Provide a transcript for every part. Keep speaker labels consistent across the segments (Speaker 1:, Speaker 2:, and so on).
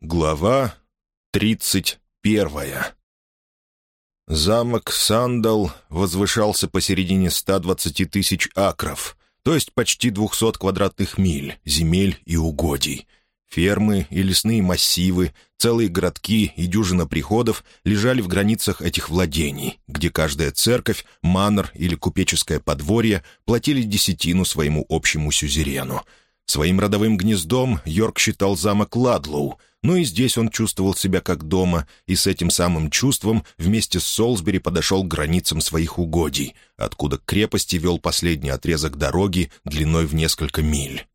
Speaker 1: Глава тридцать первая Замок Сандал возвышался посередине 120 тысяч акров, то есть почти 200 квадратных миль, земель и угодий. Фермы и лесные массивы, целые городки и дюжина приходов лежали в границах этих владений, где каждая церковь, манор или купеческое подворье платили десятину своему общему сюзерену — Своим родовым гнездом Йорк считал замок Ладлоу, но и здесь он чувствовал себя как дома, и с этим самым чувством вместе с Солсбери подошел к границам своих угодий, откуда к крепости вел последний отрезок дороги длиной в несколько миль.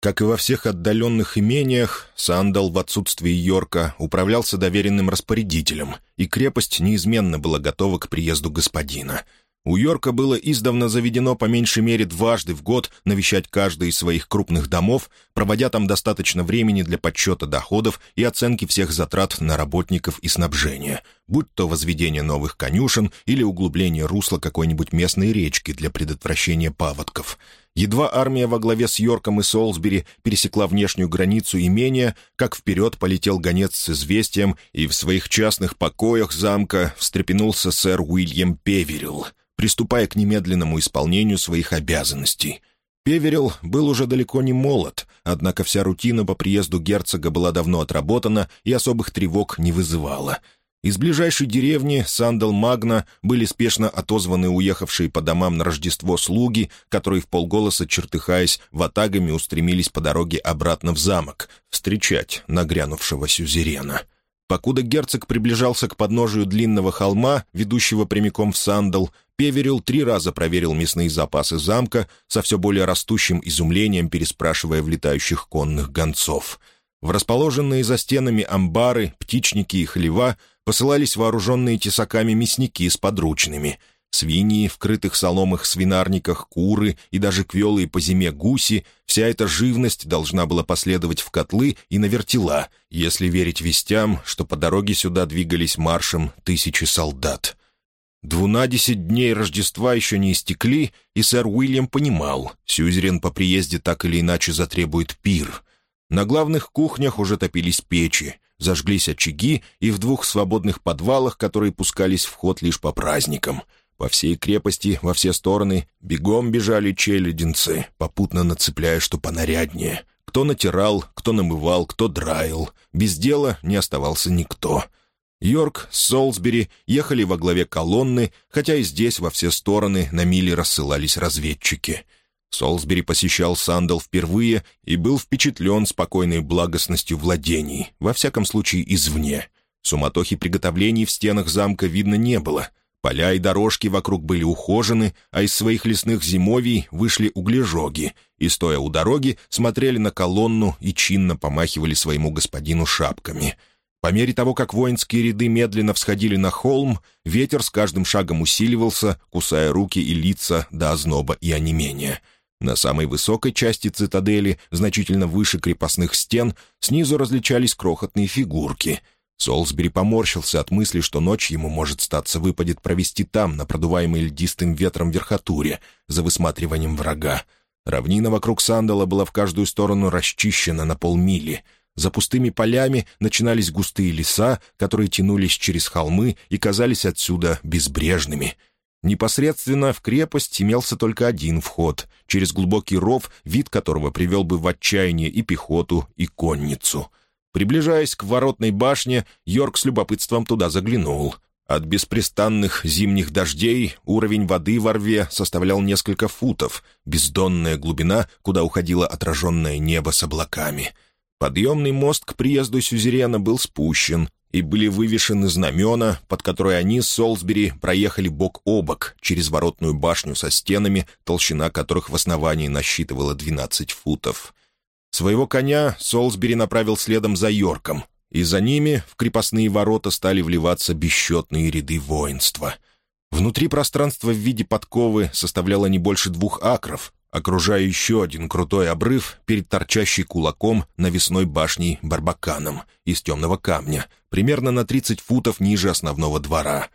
Speaker 1: Как и во всех отдаленных имениях, Сандал в отсутствии Йорка управлялся доверенным распорядителем, и крепость неизменно была готова к приезду господина — у Йорка было издавна заведено по меньшей мере дважды в год навещать каждый из своих крупных домов, проводя там достаточно времени для подсчета доходов и оценки всех затрат на работников и снабжение, будь то возведение новых конюшен или углубление русла какой-нибудь местной речки для предотвращения паводков. Едва армия во главе с Йорком и Солсбери пересекла внешнюю границу имения, как вперед полетел гонец с известием, и в своих частных покоях замка встрепенулся сэр Уильям Певерилл — приступая к немедленному исполнению своих обязанностей. Певерил был уже далеко не молод, однако вся рутина по приезду герцога была давно отработана и особых тревог не вызывала. Из ближайшей деревни Сандал-Магна были спешно отозваны уехавшие по домам на Рождество слуги, которые в полголоса, чертыхаясь, ватагами устремились по дороге обратно в замок, встречать нагрянувшего сюзерена. Покуда герцог приближался к подножию длинного холма, ведущего прямиком в Сандал, Певерил три раза проверил мясные запасы замка, со все более растущим изумлением переспрашивая влетающих конных гонцов. В расположенные за стенами амбары, птичники и хлева посылались вооруженные тесаками мясники с подручными. Свиньи, в крытых соломых свинарниках, куры и даже квелые по зиме гуси — вся эта живность должна была последовать в котлы и на вертела, если верить вестям, что по дороге сюда двигались маршем тысячи солдат. Двунадесять дней Рождества еще не истекли, и сэр Уильям понимал, Сюзерен по приезде так или иначе затребует пир. На главных кухнях уже топились печи, зажглись очаги и в двух свободных подвалах, которые пускались в ход лишь по праздникам. По всей крепости, во все стороны, бегом бежали челядинцы, попутно нацепляя что понаряднее. Кто натирал, кто намывал, кто драил. Без дела не оставался никто — Йорк Солсбери ехали во главе колонны, хотя и здесь во все стороны на мили рассылались разведчики. Солсбери посещал Сандал впервые и был впечатлен спокойной благостностью владений, во всяком случае извне. Суматохи приготовлений в стенах замка видно не было. Поля и дорожки вокруг были ухожены, а из своих лесных зимовий вышли углежоги и, стоя у дороги, смотрели на колонну и чинно помахивали своему господину шапками — по мере того, как воинские ряды медленно всходили на холм, ветер с каждым шагом усиливался, кусая руки и лица до озноба и онемения. На самой высокой части цитадели, значительно выше крепостных стен, снизу различались крохотные фигурки. Солсбери поморщился от мысли, что ночь ему, может статься, выпадет провести там, на продуваемой льдистым ветром верхотуре, за высматриванием врага. Равнина вокруг Сандала была в каждую сторону расчищена на полмили — за пустыми полями начинались густые леса, которые тянулись через холмы и казались отсюда безбрежными. Непосредственно в крепость имелся только один вход, через глубокий ров, вид которого привел бы в отчаяние и пехоту, и конницу. Приближаясь к воротной башне, Йорк с любопытством туда заглянул. От беспрестанных зимних дождей уровень воды во рве составлял несколько футов, бездонная глубина, куда уходило отраженное небо с облаками — Подъемный мост к приезду сюзерена был спущен, и были вывешены знамена, под которые они с Солсбери проехали бок о бок через воротную башню со стенами, толщина которых в основании насчитывала 12 футов. Своего коня Солсбери направил следом за Йорком, и за ними в крепостные ворота стали вливаться бесчетные ряды воинства. Внутри пространство в виде подковы составляло не больше двух акров, окружая еще один крутой обрыв перед торчащей кулаком навесной башней Барбаканом из темного камня, примерно на 30 футов ниже основного двора.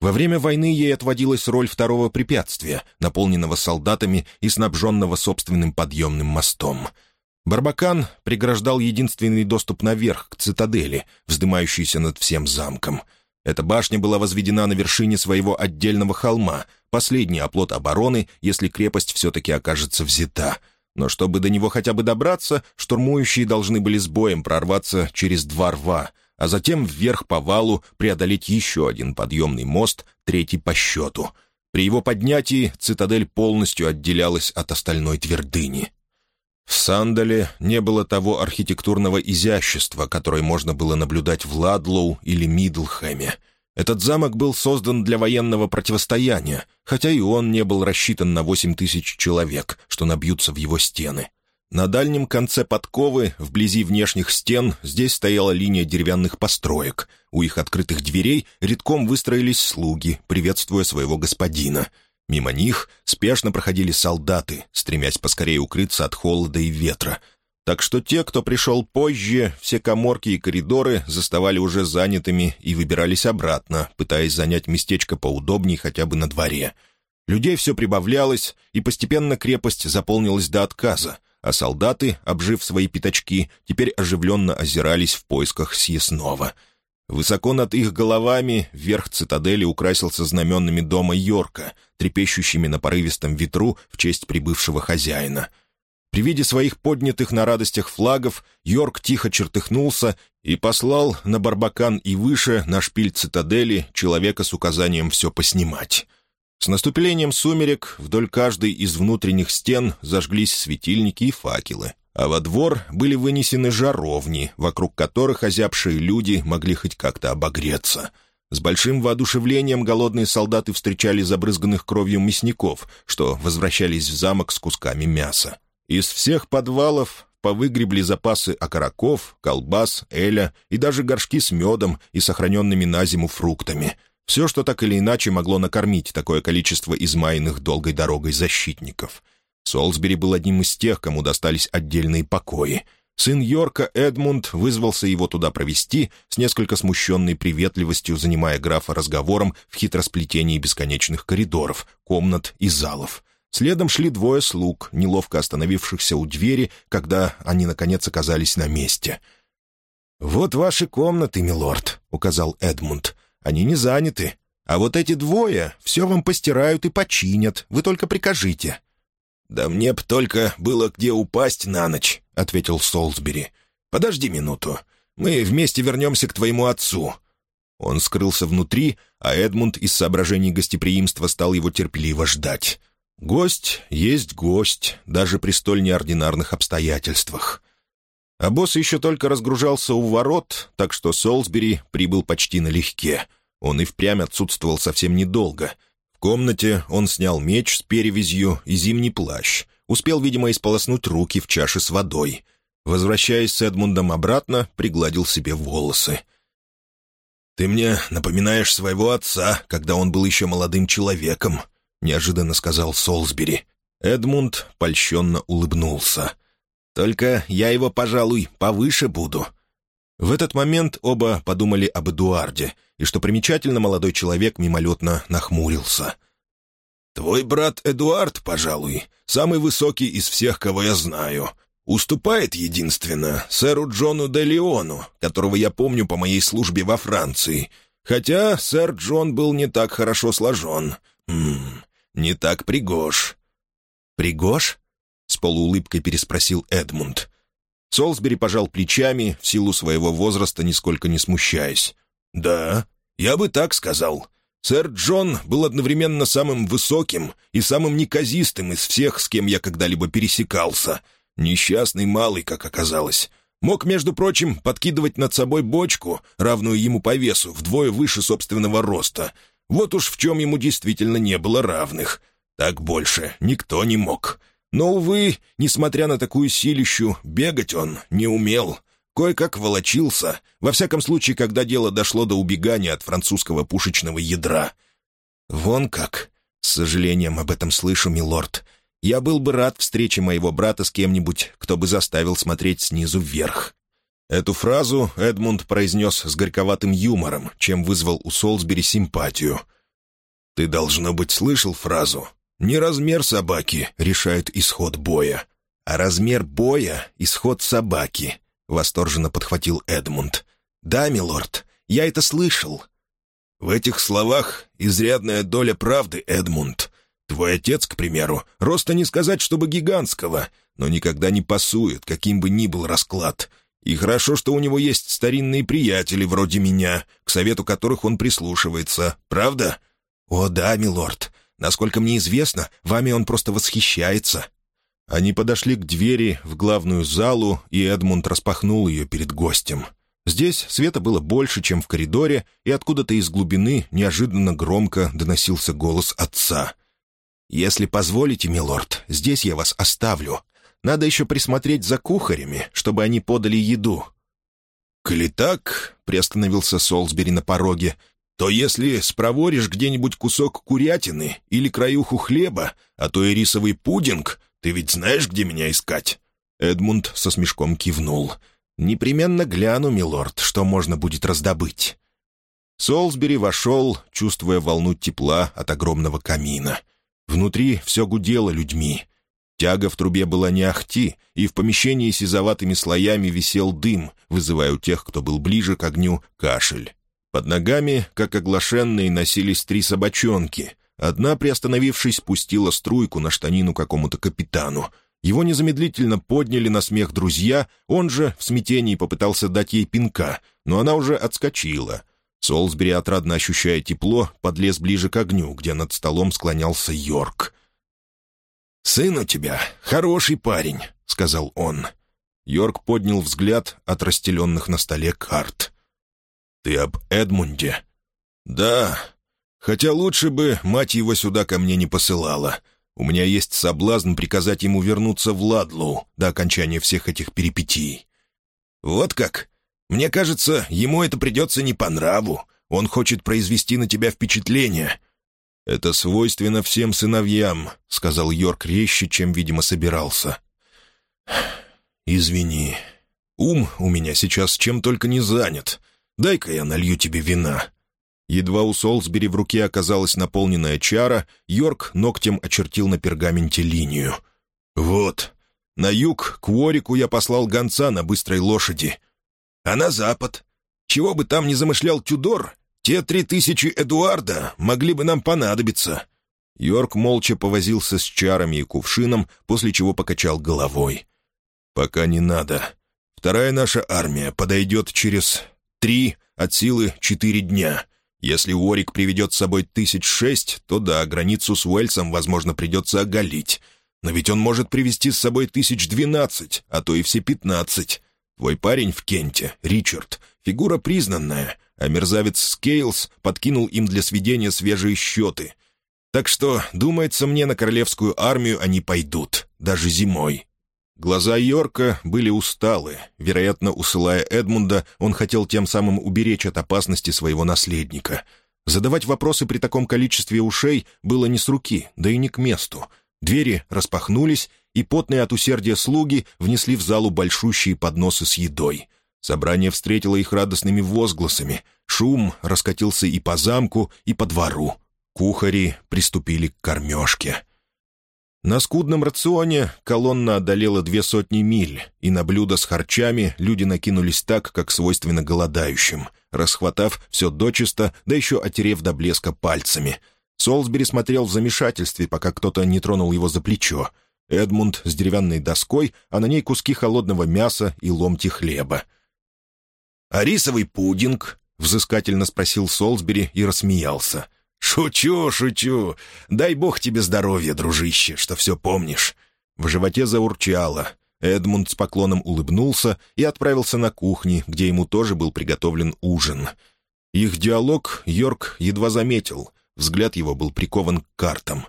Speaker 1: Во время войны ей отводилась роль второго препятствия, наполненного солдатами и снабженного собственным подъемным мостом. Барбакан преграждал единственный доступ наверх, к цитадели, вздымающейся над всем замком. Эта башня была возведена на вершине своего отдельного холма, последний оплот обороны, если крепость все-таки окажется взята. Но чтобы до него хотя бы добраться, штурмующие должны были с боем прорваться через два рва, а затем вверх по валу преодолеть еще один подъемный мост, третий по счету. При его поднятии цитадель полностью отделялась от остальной твердыни. В Сандале не было того архитектурного изящества, которое можно было наблюдать в Ладлоу или Мидлхэме. Этот замок был создан для военного противостояния, хотя и он не был рассчитан на восемь тысяч человек, что набьются в его стены. На дальнем конце подковы, вблизи внешних стен, здесь стояла линия деревянных построек. У их открытых дверей редком выстроились слуги, приветствуя своего господина — Мимо них спешно проходили солдаты, стремясь поскорее укрыться от холода и ветра. Так что те, кто пришел позже, все коморки и коридоры заставали уже занятыми и выбирались обратно, пытаясь занять местечко поудобнее хотя бы на дворе. Людей все прибавлялось, и постепенно крепость заполнилась до отказа, а солдаты, обжив свои пятачки, теперь оживленно озирались в поисках съестного — Высоко над их головами верх цитадели украсился знаменами дома Йорка, трепещущими на порывистом ветру в честь прибывшего хозяина. При виде своих поднятых на радостях флагов Йорк тихо чертыхнулся и послал на Барбакан и выше на шпиль цитадели человека с указанием все поснимать. С наступлением сумерек вдоль каждой из внутренних стен зажглись светильники и факелы а во двор были вынесены жаровни, вокруг которых озябшие люди могли хоть как-то обогреться. С большим воодушевлением голодные солдаты встречали забрызганных кровью мясников, что возвращались в замок с кусками мяса. Из всех подвалов повыгребли запасы окороков, колбас, эля и даже горшки с медом и сохраненными на зиму фруктами. Все, что так или иначе могло накормить такое количество измаянных долгой дорогой защитников — Солсбери был одним из тех, кому достались отдельные покои. Сын Йорка, Эдмунд, вызвался его туда провести, с несколько смущенной приветливостью занимая графа разговором в хитросплетении бесконечных коридоров, комнат и залов. Следом шли двое слуг, неловко остановившихся у двери, когда они, наконец, оказались на месте. «Вот ваши комнаты, милорд», — указал Эдмунд. «Они не заняты. А вот эти двое все вам постирают и починят. Вы только прикажите». «Да мне б только было где упасть на ночь», — ответил Солсбери. «Подожди минуту. Мы вместе вернемся к твоему отцу». Он скрылся внутри, а Эдмунд из соображений гостеприимства стал его терпеливо ждать. Гость есть гость, даже при столь неординарных обстоятельствах. А босс еще только разгружался у ворот, так что Солсбери прибыл почти налегке. Он и впрямь отсутствовал совсем недолго — комнате он снял меч с перевязью и зимний плащ. Успел, видимо, исполоснуть руки в чаше с водой. Возвращаясь с Эдмундом обратно, пригладил себе волосы. «Ты мне напоминаешь своего отца, когда он был еще молодым человеком», — неожиданно сказал Солсбери. Эдмунд польщенно улыбнулся. «Только я его, пожалуй, повыше буду». В этот момент оба подумали об Эдуарде, и, что примечательно, молодой человек мимолетно нахмурился. «Твой брат Эдуард, пожалуй, самый высокий из всех, кого я знаю. Уступает, единственно, сэру Джону де Леону, которого я помню по моей службе во Франции. Хотя сэр Джон был не так хорошо сложен. Ммм, не так пригож». «Пригож?» — с полуулыбкой переспросил Эдмунд. Солсбери пожал плечами, в силу своего возраста нисколько не смущаясь. «Да, я бы так сказал. Сэр Джон был одновременно самым высоким и самым неказистым из всех, с кем я когда-либо пересекался. Несчастный малый, как оказалось. Мог, между прочим, подкидывать над собой бочку, равную ему по весу, вдвое выше собственного роста. Вот уж в чем ему действительно не было равных. Так больше никто не мог. Но, увы, несмотря на такую силищу, бегать он не умел. Кое-как волочился, во всяком случае, когда дело дошло до убегания от французского пушечного ядра. «Вон как!» С сожалением об этом слышу, милорд. Я был бы рад встрече моего брата с кем-нибудь, кто бы заставил смотреть снизу вверх. Эту фразу Эдмунд произнес с горьковатым юмором, чем вызвал у Солсбери симпатию. «Ты, должно быть, слышал фразу. Не размер собаки решает исход боя. а размер боя — исход собаки», — восторженно подхватил Эдмунд. «Да, милорд, я это слышал». «В этих словах изрядная доля правды, Эдмунд. Твой отец, к примеру, роста не сказать, чтобы гигантского, но никогда не пасует, каким бы ни был расклад. И хорошо, что у него есть старинные приятели вроде меня, к совету которых он прислушивается. Правда?» «О да, милорд. Насколько мне известно, вами он просто восхищается». Они подошли к двери в главную залу, и Эдмунд распахнул ее перед гостем. Здесь света было больше, чем в коридоре, и откуда-то из глубины неожиданно громко доносился голос отца. «Если позволите, милорд, здесь я вас оставлю. Надо еще присмотреть за кухарями, чтобы они подали еду». «Коли так», — приостановился Солсбери на пороге, то если спроворишь где-нибудь кусок курятины или краюху хлеба, а то и рисовый пудинг, ты ведь знаешь, где меня искать?» Эдмунд со смешком кивнул. «Непременно гляну, милорд, что можно будет раздобыть». Солсбери вошел, чувствуя волну тепла от огромного камина. Внутри все гудело людьми. Тяга в трубе была не ахти, и в помещении сизоватыми слоями висел дым, вызывая у тех, кто был ближе к огню, кашель. Под ногами, как оглашенные, носились три собачонки. Одна, приостановившись, пустила струйку на штанину какому-то капитану. Его незамедлительно подняли на смех друзья, он же в смятении попытался дать ей пинка, но она уже отскочила. Солсбери, отрадно ощущая тепло, подлез ближе к огню, где над столом склонялся Йорк. «Сын у тебя хороший парень», — сказал он. Йорк поднял взгляд от расстеленных на столе карт. «Ты об Эдмунде?» «Да. Хотя лучше бы мать его сюда ко мне не посылала. У меня есть соблазн приказать ему вернуться в Ладлоу до окончания всех этих перипетий». «Вот как? Мне кажется, ему это придется не по нраву. Он хочет произвести на тебя впечатление». «Это свойственно всем сыновьям», — сказал Йорк резче, чем, видимо, собирался. «Извини. Ум у меня сейчас чем только не занят. Дай-ка я налью тебе вина». Едва у Солсбери в руке оказалась наполненная чара, Йорк ногтем очертил на пергаменте линию. «Вот. На юг, к Уорику я послал гонца на быстрой лошади. А на запад? Чего бы там ни замышлял Тюдор, те три тысячи Эдуарда могли бы нам понадобиться». Йорк молча повозился с чарами и кувшином, после чего покачал головой. «Пока не надо. Вторая наша армия подойдет через Три, от силы четыре дня. Если Уорик приведет с собой тысяч шесть, то да, границу с Уэльсом, возможно, придется оголить. Но ведь он может привести с собой тысяч двенадцать, а то и все пятнадцать. Твой парень в Кенте, Ричард, фигура признанная, а мерзавец Скейлс подкинул им для сведения свежие счеты. Так что, думается мне, на королевскую армию они пойдут, даже зимой. Глаза Йорка были усталы. Вероятно, усылая Эдмунда, он хотел тем самым уберечь от опасности своего наследника. Задавать вопросы при таком количестве ушей было не с руки, да и не к месту. Двери распахнулись, и потные от усердия слуги внесли в залу большущие подносы с едой. Собрание встретило их радостными возгласами. Шум раскатился и по замку, и по двору. Кухари приступили к кормежке. На скудном рационе колонна одолела две сотни миль, и на блюдо с харчами люди накинулись так, как свойственно голодающим, расхватав все дочисто, да еще отерев до блеска пальцами. Солсбери смотрел в замешательстве, пока кто-то не тронул его за плечо. Эдмунд с деревянной доской, а на ней куски холодного мяса и ломти хлеба. «А рисовый пудинг?» — взыскательно спросил Солсбери и рассмеялся. «Шучу, шучу. Дай бог тебе здоровья, дружище, что все помнишь». В животе заурчало. Эдмунд с поклоном улыбнулся и отправился на кухню, где ему тоже был приготовлен ужин. Их диалог Йорк едва заметил. Взгляд его был прикован к картам.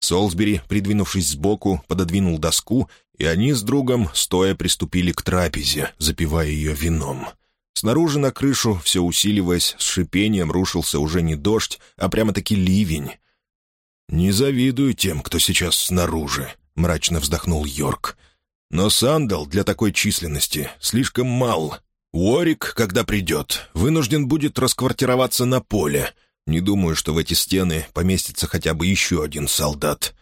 Speaker 1: Солсбери, придвинувшись сбоку, пододвинул доску, и они с другом стоя приступили к трапезе, запивая ее вином. Снаружи на крышу, все усиливаясь, с шипением рушился уже не дождь, а прямо-таки ливень. «Не завидую тем, кто сейчас снаружи», — мрачно вздохнул Йорк. «Но Сандал для такой численности слишком мал. Уорик, когда придет, вынужден будет расквартироваться на поле. Не думаю, что в эти стены поместится хотя бы еще один солдат».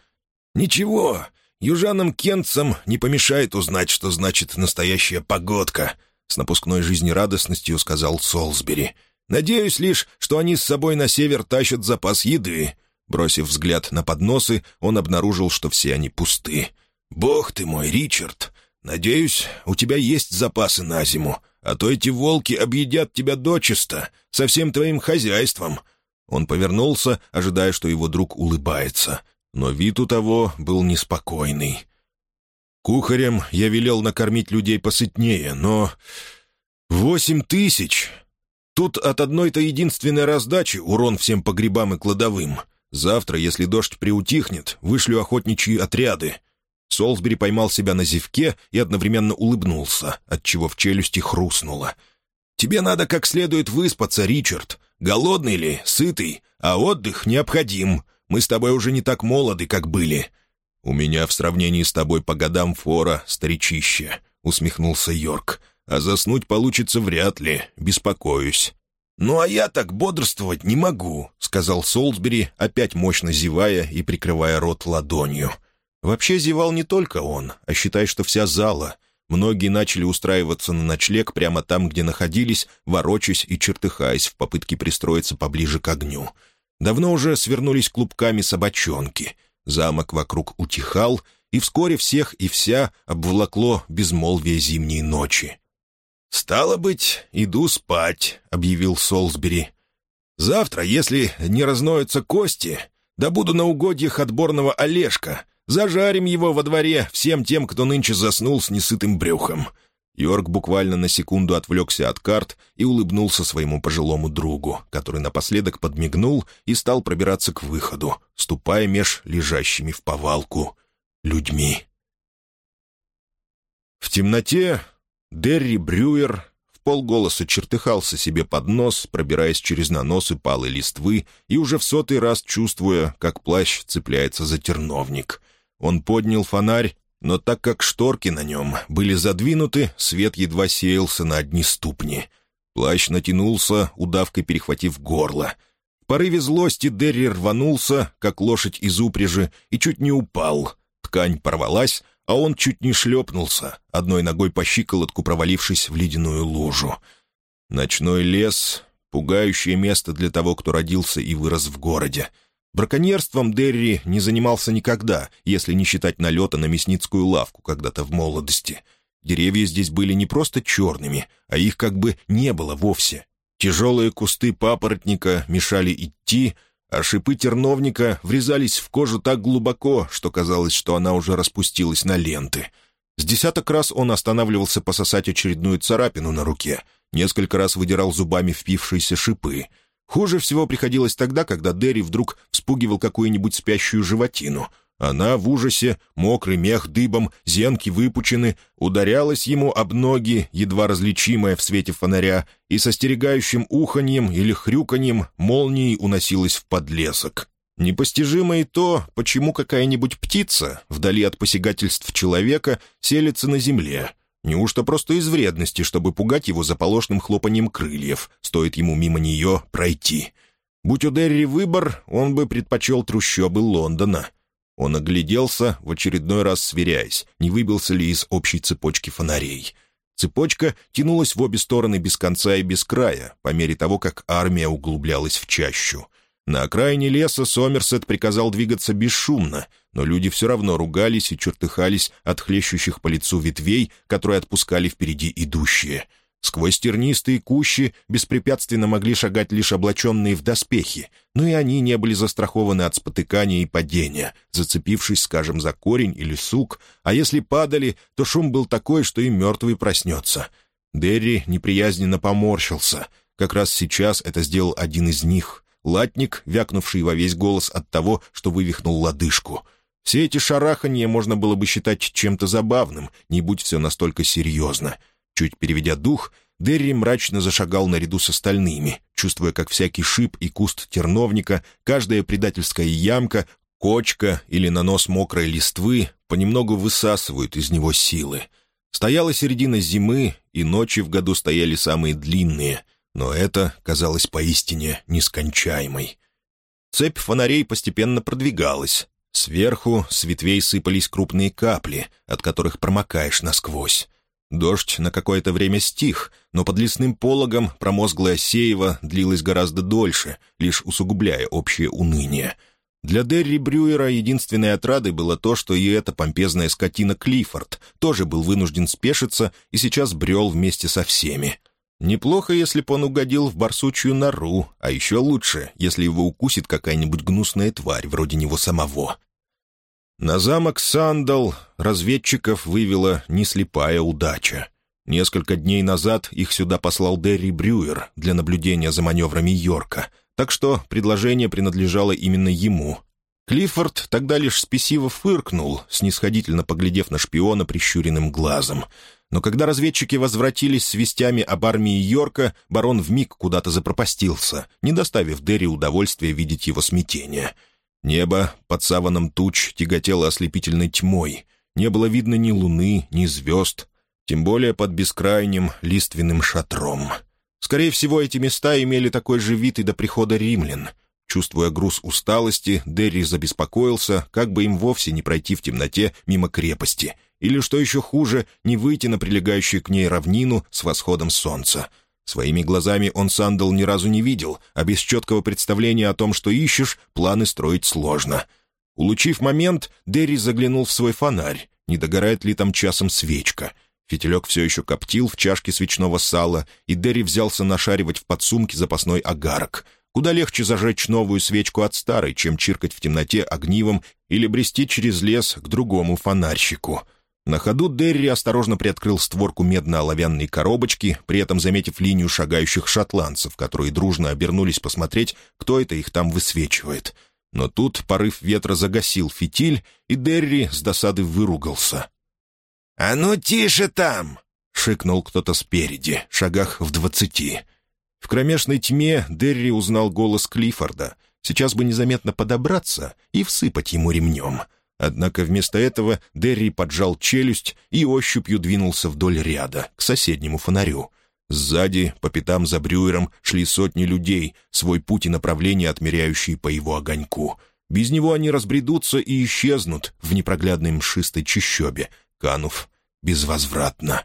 Speaker 1: «Ничего, южанам-кентцам не помешает узнать, что значит настоящая погодка», — с напускной жизнерадостностью сказал Солсбери. «Надеюсь лишь, что они с собой на север тащат запас еды». Бросив взгляд на подносы, он обнаружил, что все они пусты. «Бог ты мой, Ричард! Надеюсь, у тебя есть запасы на зиму, а то эти волки объедят тебя дочисто, со всем твоим хозяйством». Он повернулся, ожидая, что его друг улыбается, но вид у того был неспокойный. «Кухарем я велел накормить людей посытнее, но... Восемь тысяч! Тут от одной-то единственной раздачи урон всем погребам и кладовым. Завтра, если дождь приутихнет, вышлю охотничьи отряды. Солсбери поймал себя на зевке и одновременно улыбнулся, отчего в челюсти хрустнуло. «Тебе надо как следует выспаться, Ричард. Голодный ли, сытый, а отдых необходим. Мы с тобой уже не так молоды, как были». «У меня в сравнении с тобой по годам фора, старичище», — усмехнулся Йорк. «А заснуть получится вряд ли, беспокоюсь». «Ну а я так бодрствовать не могу», — сказал Солсбери, опять мощно зевая и прикрывая рот ладонью. Вообще зевал не только он, а считай, что вся зала. Многие начали устраиваться на ночлег прямо там, где находились, ворочась и чертыхаясь в попытке пристроиться поближе к огню. Давно уже свернулись клубками собачонки. Замок вокруг утихал, и вскоре всех и вся обволокло безмолвие зимней ночи. «Стало быть, иду спать», — объявил Солсбери. «Завтра, если не разноются кости, да буду на угодьях отборного Олежка, Зажарим его во дворе всем тем, кто нынче заснул с несытым брюхом». Йорк буквально на секунду отвлекся от карт и улыбнулся своему пожилому другу, который напоследок подмигнул и стал пробираться к выходу, ступая меж лежащими в повалку людьми. В темноте Дерри Брюер в полголоса чертыхался себе под нос, пробираясь через наносы палой листвы и уже в сотый раз чувствуя, как плащ цепляется за терновник. Он поднял фонарь, но так как шторки на нем были задвинуты, свет едва сеялся на одни ступни. Плащ натянулся, удавкой перехватив горло. В порыве злости Дерри рванулся, как лошадь из упряжи, и чуть не упал. Ткань порвалась, а он чуть не шлепнулся, одной ногой по щиколотку провалившись в ледяную лужу. Ночной лес — пугающее место для того, кто родился и вырос в городе. Браконьерством Дерри не занимался никогда, если не считать налета на мясницкую лавку когда-то в молодости. Деревья здесь были не просто черными, а их как бы не было вовсе. Тяжелые кусты папоротника мешали идти, а шипы терновника врезались в кожу так глубоко, что казалось, что она уже распустилась на ленты. С десяток раз он останавливался пососать очередную царапину на руке, несколько раз выдирал зубами впившиеся шипы — Хуже всего приходилось тогда, когда Дерри вдруг вспугивал какую-нибудь спящую животину. Она в ужасе, мокрый мех дыбом, зенки выпучены, ударялась ему об ноги, едва различимая в свете фонаря, и со стерегающим уханьем или хрюканьем молнией уносилась в подлесок. Непостижимо и то, почему какая-нибудь птица, вдали от посягательств человека, селится на земле — Неужто просто из вредности, чтобы пугать его заполошным хлопанием крыльев, стоит ему мимо нее пройти? Будь у Дерри выбор, он бы предпочел трущобы Лондона. Он огляделся, в очередной раз сверяясь, не выбился ли из общей цепочки фонарей. Цепочка тянулась в обе стороны без конца и без края, по мере того, как армия углублялась в чащу. На окраине леса Сомерсет приказал двигаться бесшумно, но люди все равно ругались и чертыхались от хлещущих по лицу ветвей, которые отпускали впереди идущие. Сквозь тернистые кущи беспрепятственно могли шагать лишь облаченные в доспехи, но и они не были застрахованы от спотыкания и падения, зацепившись, скажем, за корень или сук, а если падали, то шум был такой, что и мертвый проснется. Дерри неприязненно поморщился. Как раз сейчас это сделал один из них — латник, вякнувший во весь голос от того, что вывихнул лодыжку. Все эти шараханья можно было бы считать чем-то забавным, не будь все настолько серьезно. Чуть переведя дух, Дерри мрачно зашагал наряду с остальными, чувствуя, как всякий шип и куст терновника, каждая предательская ямка, кочка или нанос мокрой листвы понемногу высасывают из него силы. Стояла середина зимы, и ночи в году стояли самые длинные — но это казалось поистине нескончаемой. Цепь фонарей постепенно продвигалась. Сверху с ветвей сыпались крупные капли, от которых промокаешь насквозь. Дождь на какое-то время стих, но под лесным пологом промозглая сеева длилась гораздо дольше, лишь усугубляя общее уныние. Для Дерри Брюера единственной отрадой было то, что и эта помпезная скотина Клиффорд тоже был вынужден спешиться и сейчас брел вместе со всеми. Неплохо, если бы он угодил в барсучью нору, а еще лучше, если его укусит какая-нибудь гнусная тварь, вроде него самого. На замок Сандал разведчиков вывела не слепая удача. Несколько дней назад их сюда послал Дерри Брюер для наблюдения за маневрами Йорка, так что предложение принадлежало именно ему. Клиффорд тогда лишь спесиво фыркнул, снисходительно поглядев на шпиона прищуренным глазом. Но когда разведчики возвратились с вестями об армии Йорка, барон вмиг куда-то запропастился, не доставив Дерри удовольствия видеть его смятение — Небо под саваном туч тяготело ослепительной тьмой. Не было видно ни луны, ни звезд, тем более под бескрайним лиственным шатром. Скорее всего, эти места имели такой же вид и до прихода римлян. Чувствуя груз усталости, Дерри забеспокоился, как бы им вовсе не пройти в темноте мимо крепости, или, что еще хуже, не выйти на прилегающую к ней равнину с восходом солнца — Своими глазами он Сандал ни разу не видел, а без четкого представления о том, что ищешь, планы строить сложно. Улучив момент, Дерри заглянул в свой фонарь. Не догорает ли там часом свечка? Фитилек все еще коптил в чашке свечного сала, и Дерри взялся нашаривать в подсумке запасной агарок. Куда легче зажечь новую свечку от старой, чем чиркать в темноте огнивом или брести через лес к другому фонарщику — на ходу Дерри осторожно приоткрыл створку медно-оловянной коробочки, при этом заметив линию шагающих шотландцев, которые дружно обернулись посмотреть, кто это их там высвечивает. Но тут порыв ветра загасил фитиль, и Дерри с досады выругался.
Speaker 2: «А ну тише там!»
Speaker 1: — шикнул кто-то спереди, шагах в двадцати. В кромешной тьме Дерри узнал голос Клиффорда. Сейчас бы незаметно подобраться и всыпать ему ремнем — Однако вместо этого Дерри поджал челюсть и ощупью двинулся вдоль ряда, к соседнему фонарю. Сзади, по пятам за Брюером, шли сотни людей, свой путь и направление отмеряющие по его огоньку. Без него они разбредутся и исчезнут в непроглядной мшистой чащобе, канув безвозвратно.